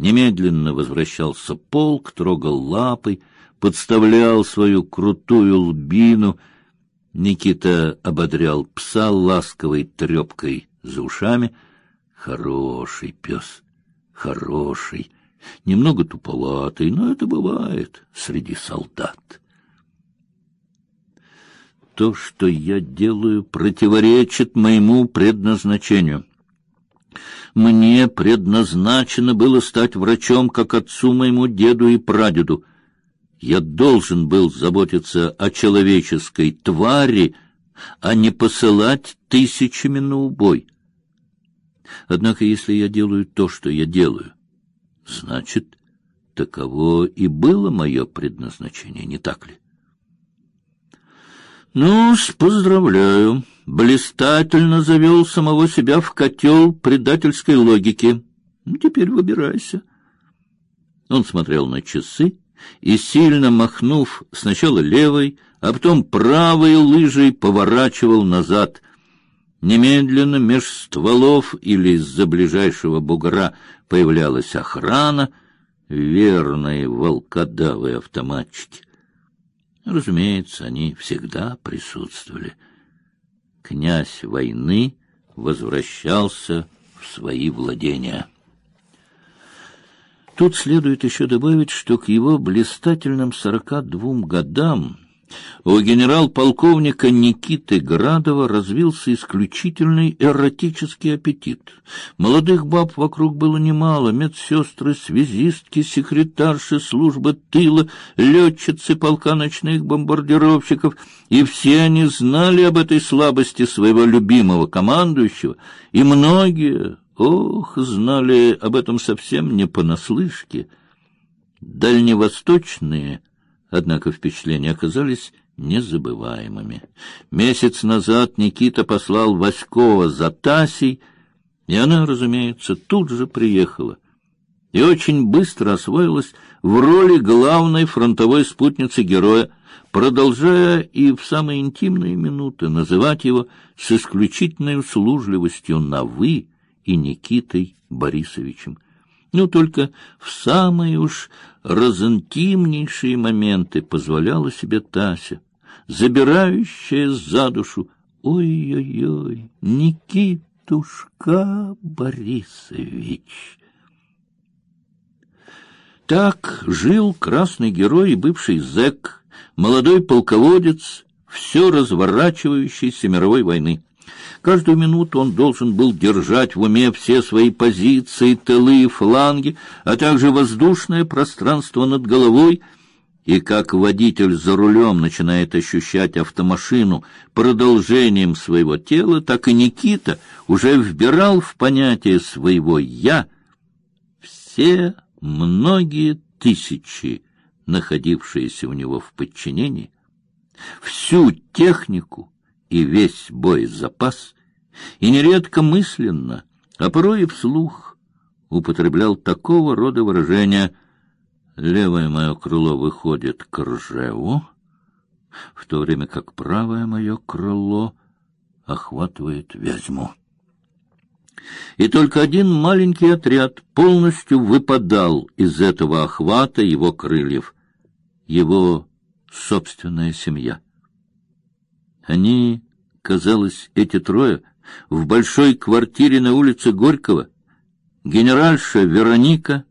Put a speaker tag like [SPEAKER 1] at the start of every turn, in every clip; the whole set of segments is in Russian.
[SPEAKER 1] Немедленно возвращался полк, трогал лапой, подставлял свою крутую лбину. Никита ободрял пса ласковой трепкой за ушами. Хороший пес, хороший, немного туповатый, но это бывает среди солдат. То, что я делаю, противоречит моему предназначению. Мне предназначено было стать врачом, как отцу моему деду и прадеду. Я должен был заботиться о человеческой твари, а не посылать тысячами на убой. Однако, если я делаю то, что я делаю, значит, таково и было мое предназначение, не так ли? Ну, поздравляю. Блистательно завел самого себя в котел предательской логики. Ну, теперь выбирайся. Он смотрел на часы и, сильно махнув сначала левой, а потом правой лыжей, поворачивал назад. Немедленно меж стволов или из-за ближайшего бугра появлялась охрана, верные волкодавы автоматчики. Разумеется, они всегда присутствовали. Князь войны возвращался в свои владения. Тут следует еще добавить, что к его блистательным сорока двум годам у генерал-полковника Никиты Градова развился исключительный эротический аппетит. Молодых баб вокруг было немало: медсестры, связистки, секретарши службы тыла, летчицы полка ночных бомбардировщиков, и все они знали об этой слабости своего любимого командующего, и многие, ох, знали об этом совсем не понаслышке. Дальневосточные Однако впечатления оказались незабываемыми. Месяц назад Никита послал Васькова за Тасей, и она, разумеется, тут же приехала и очень быстро освоилась в роли главной фронтовой спутницы героя, продолжая и в самые интимные минуты называть его с исключительной услужливостью на «вы» и Никитой Борисовичем. Ну, только в самые уж разинтимнейшие моменты позволяла себе Тася, забирающая за душу «Ой-ой-ой, Никитушка Борисович!» Так жил красный герой и бывший зэк, молодой полководец, все разворачивающейся мировой войны. Каждую минуту он должен был держать в уме все свои позиции, тылы и фланги, а также воздушное пространство над головой, и как водитель за рулем начинает ощущать автомашину продолжением своего тела, так и Никита уже вбирал в понятие своего «я» все многие тысячи, находившиеся у него в подчинении, всю технику, и весь боезапас, и нередко мысленно, а порой и вслух употреблял такого рода выражения «левое мое крыло выходит к Ржеву», в то время как правое мое крыло охватывает Вязьму. И только один маленький отряд полностью выпадал из этого охвата его крыльев, его собственная семья. Они, казалось, эти трое в большой квартире на улице Горького, генеральша Вероника,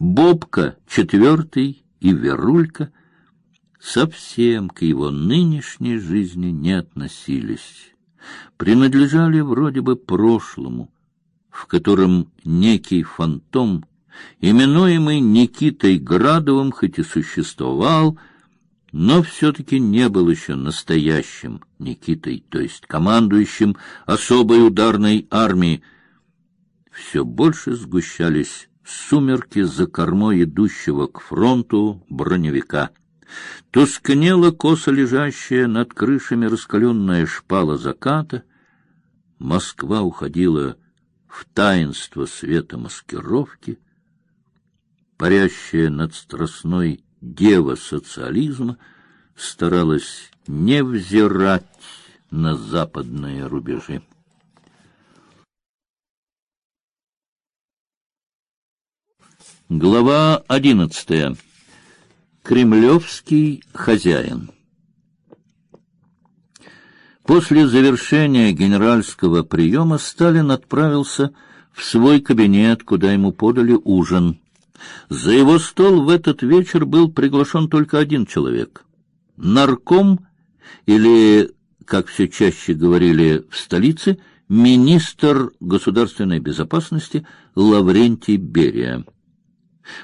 [SPEAKER 1] Бобка четвертый и Верулька совсем к его нынешней жизни не относились, принадлежали вроде бы прошлому, в котором некий фантом, именуемый Никитой Градовым, хоть и существовал, но все-таки не был еще настоящим Никитой, то есть командующим особой ударной армией. Все больше сгущались сумерки за кормой идущего к фронту броневика. Тускнела косо лежащая над крышами раскаленная шпала заката. Москва уходила в таинство света маскировки, парящая над страстной дева социализма старалась не взирать на западные рубежи. Глава одиннадцатая. Кремлевский хозяин. После завершения генеральского приема Сталин отправился в свой кабинет, куда ему подали ужин. За его стол в этот вечер был приглашен только один человек — нарком или, как все чаще говорили в столице, министр государственной безопасности Лаврентий Берия.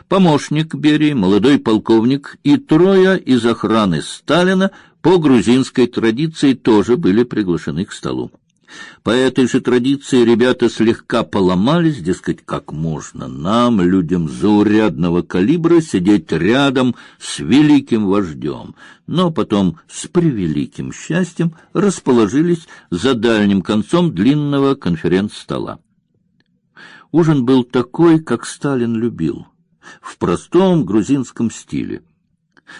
[SPEAKER 1] Помощник Берии, молодой полковник и трое из охраны Сталина по грузинской традиции тоже были приглашены к столу. По этой же традиции ребята слегка поломались, дескать, как можно нам, людям заурядного калибра, сидеть рядом с великим вождем, но потом с превеликим счастьем расположились за дальним концом длинного конференц-стола. Ужин был такой, как Сталин любил, в простом грузинском стиле.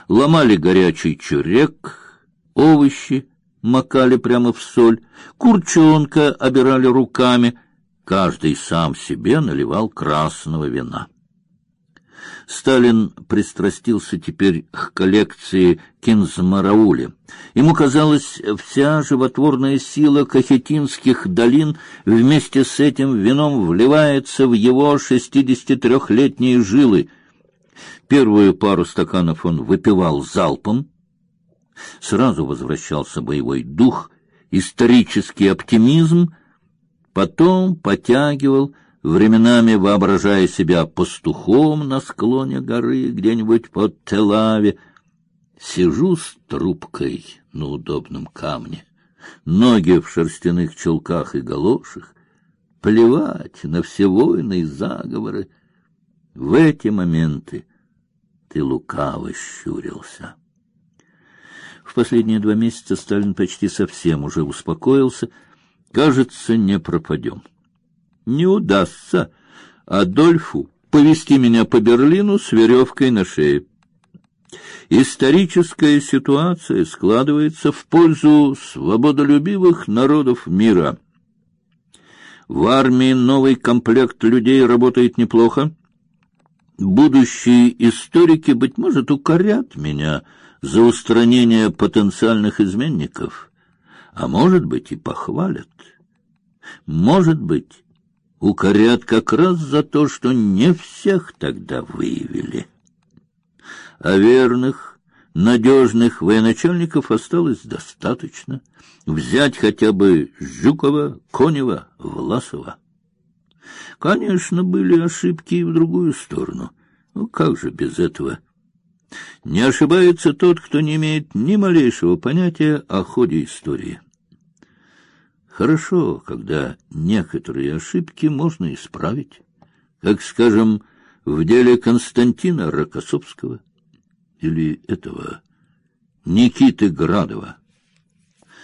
[SPEAKER 1] Ломали горячий чурек, овощи макали прямо в соль, курчонка обирали руками, каждый сам себе наливал красного вина. Сталин пристрастился теперь к коллекции кинзмараули. Ему казалось, вся животворная сила кахетинских долин вместе с этим вином вливается в его шестидесятитрехлетние жилы. Первую пару стаканов он выпивал залпом, Сразу возвращался боевой дух, исторический оптимизм, потом потягивал, временами воображая себя пастухом на склоне горы где-нибудь под Телаве. Сижу с трубкой на удобном камне, ноги в шерстяных чулках и галошах, плевать на все войны и заговоры. В эти моменты ты лукаво щурился. В последние два месяца Сталин почти совсем уже успокоился. Кажется, не пропадем. Не удастся Адольфу повести меня по Берлину с веревкой на шее. Историческая ситуация складывается в пользу свободолюбивых народов мира. В армии новый комплект людей работает неплохо. Будущие историки, быть может, укорят меня за устранение потенциальных изменников, а может быть и похвалят. Может быть, укорят как раз за то, что не всех тогда выявили. А верных, надежных военачальников осталось достаточно. Взять хотя бы Жукова, Конева, Власова. Конечно, были ошибки и в другую сторону. Ну как же без этого? Не ошибается тот, кто не имеет ни малейшего понятия о ходе истории. Хорошо, когда некоторые ошибки можно исправить, как, скажем, в деле Константина Рокоссовского или этого Никиты Градова.